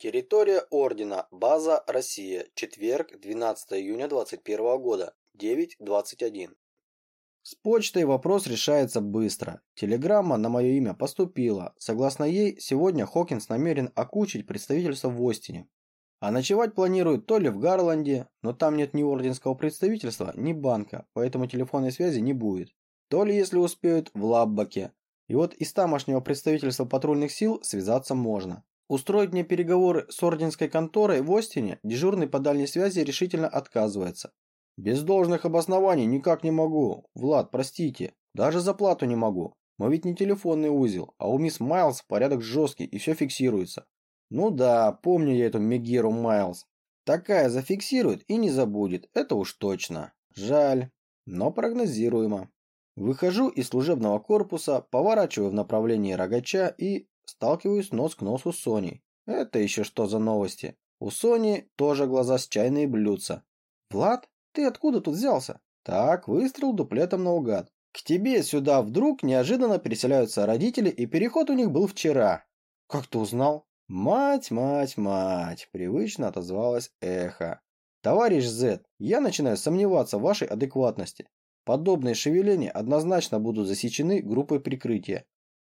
Территория Ордена. База Россия. Четверг, 12 июня 2021 года. 9.21. С почтой вопрос решается быстро. Телеграмма на мое имя поступила. Согласно ей, сегодня Хокинс намерен окучить представительство в Остине. А ночевать планируют то ли в Гарланде, но там нет ни орденского представительства, ни банка, поэтому телефонной связи не будет. То ли, если успеют, в Лаббаке. И вот из тамошнего представительства патрульных сил связаться можно. Устроить мне переговоры с орденской конторой в Остине дежурный по дальней связи решительно отказывается. Без должных обоснований никак не могу. Влад, простите. Даже за плату не могу. Мы ведь не телефонный узел, а у мисс Майлз порядок жесткий и все фиксируется. Ну да, помню я эту Мегеру Майлз. Такая зафиксирует и не забудет, это уж точно. Жаль, но прогнозируемо. Выхожу из служебного корпуса, поворачиваю в направлении рогача и сталкиваюсь нос к носу с Соней. Это еще что за новости? У Сони тоже глаза с чайные блюдца. «Влад, ты откуда тут взялся?» Так, выстрел дуплетом наугад. К тебе сюда вдруг неожиданно переселяются родители, и переход у них был вчера. Как ты узнал? «Мать, мать, мать!» – привычно отозвалось эхо. «Товарищ Зет, я начинаю сомневаться в вашей адекватности. Подобные шевеления однозначно будут засечены группой прикрытия.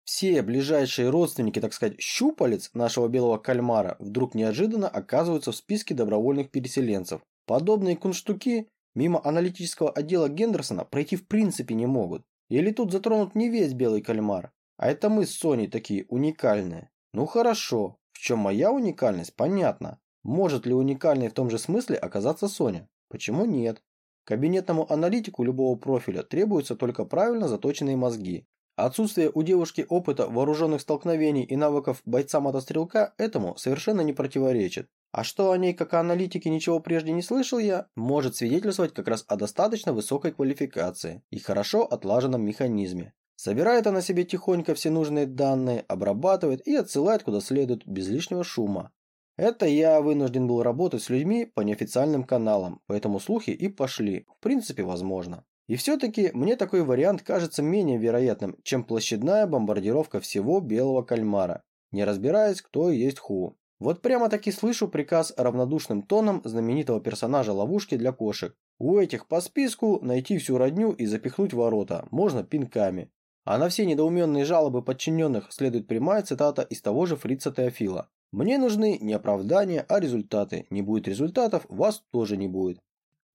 Все ближайшие родственники, так сказать, щупалец нашего белого кальмара вдруг неожиданно оказываются в списке добровольных переселенцев. Подобные кунштуки мимо аналитического отдела Гендерсона пройти в принципе не могут. Или тут затронут не весь белый кальмар, а это мы с Соней такие уникальные. Ну хорошо, в чем моя уникальность, понятно. Может ли уникальной в том же смысле оказаться Соня? Почему нет? Кабинетному аналитику любого профиля требуются только правильно заточенные мозги. Отсутствие у девушки опыта вооруженных столкновений и навыков бойца-мотострелка этому совершенно не противоречит. А что о ней как о аналитике ничего прежде не слышал я, может свидетельствовать как раз о достаточно высокой квалификации и хорошо отлаженном механизме. Собирает она себе тихонько все нужные данные, обрабатывает и отсылает куда следует, без лишнего шума. Это я вынужден был работать с людьми по неофициальным каналам, поэтому слухи и пошли, в принципе возможно. И все-таки мне такой вариант кажется менее вероятным, чем площадная бомбардировка всего белого кальмара, не разбираясь, кто есть ху. Вот прямо таки слышу приказ равнодушным тоном знаменитого персонажа ловушки для кошек. У этих по списку найти всю родню и запихнуть ворота, можно пинками. А на все недоуменные жалобы подчиненных следует прямая цитата из того же фрица Теофила. «Мне нужны не оправдания, а результаты. Не будет результатов, вас тоже не будет».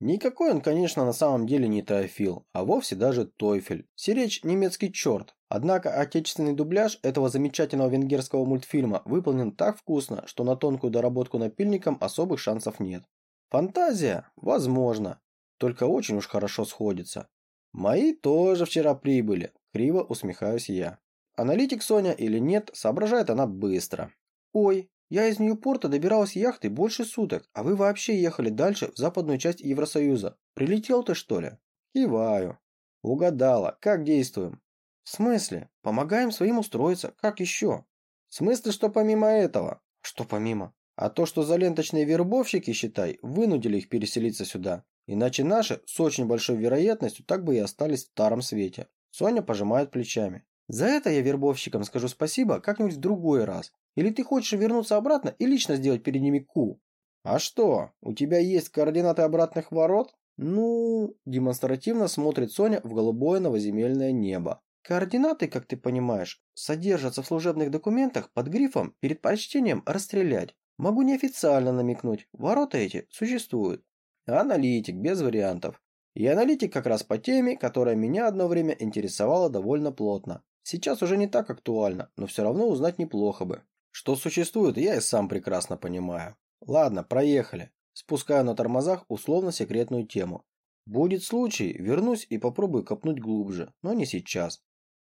Никакой он, конечно, на самом деле не Теофил, а вовсе даже Тойфель. Сиречь немецкий черт. Однако отечественный дубляж этого замечательного венгерского мультфильма выполнен так вкусно, что на тонкую доработку напильником особых шансов нет. Фантазия? Возможно. Только очень уж хорошо сходится. Мои тоже вчера прибыли. Криво усмехаюсь я. Аналитик Соня или нет, соображает она быстро. Ой, я из Ньюпорта добиралась яхтой больше суток, а вы вообще ехали дальше в западную часть Евросоюза. Прилетел ты что ли? Киваю. Угадала. Как действуем? В смысле? Помогаем своим устроиться. Как еще? В смысле, что помимо этого? Что помимо? А то, что заленточные вербовщики, считай, вынудили их переселиться сюда. Иначе наши с очень большой вероятностью так бы и остались в старом свете. Соня пожимает плечами. За это я вербовщикам скажу спасибо как-нибудь в другой раз. Или ты хочешь вернуться обратно и лично сделать перед ними ку? А что, у тебя есть координаты обратных ворот? Ну, демонстративно смотрит Соня в голубое новоземельное небо. Координаты, как ты понимаешь, содержатся в служебных документах под грифом перед прочтением расстрелять. Могу неофициально намекнуть, ворота эти существуют. Аналитик, без вариантов. И аналитик как раз по теме, которая меня одно время интересовала довольно плотно. Сейчас уже не так актуально, но все равно узнать неплохо бы. Что существует, я и сам прекрасно понимаю. Ладно, проехали. Спускаю на тормозах условно-секретную тему. Будет случай, вернусь и попробую копнуть глубже, но не сейчас.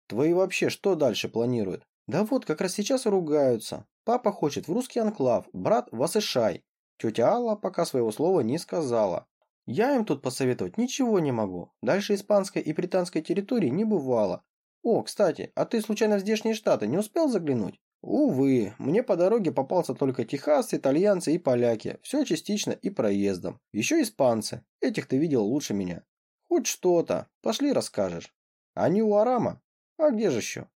Твои вообще что дальше планируют? Да вот, как раз сейчас ругаются. Папа хочет в русский анклав, брат в Асышай. Тетя Алла пока своего слова не сказала. Я им тут посоветовать ничего не могу. Дальше испанской и британской территории не бывало. О, кстати, а ты случайно в здешние штаты не успел заглянуть? Увы, мне по дороге попался только техасцы, итальянцы и поляки. Все частично и проездом. Еще испанцы. Этих ты видел лучше меня. Хоть что-то. Пошли расскажешь. Они у Арама? А где же еще?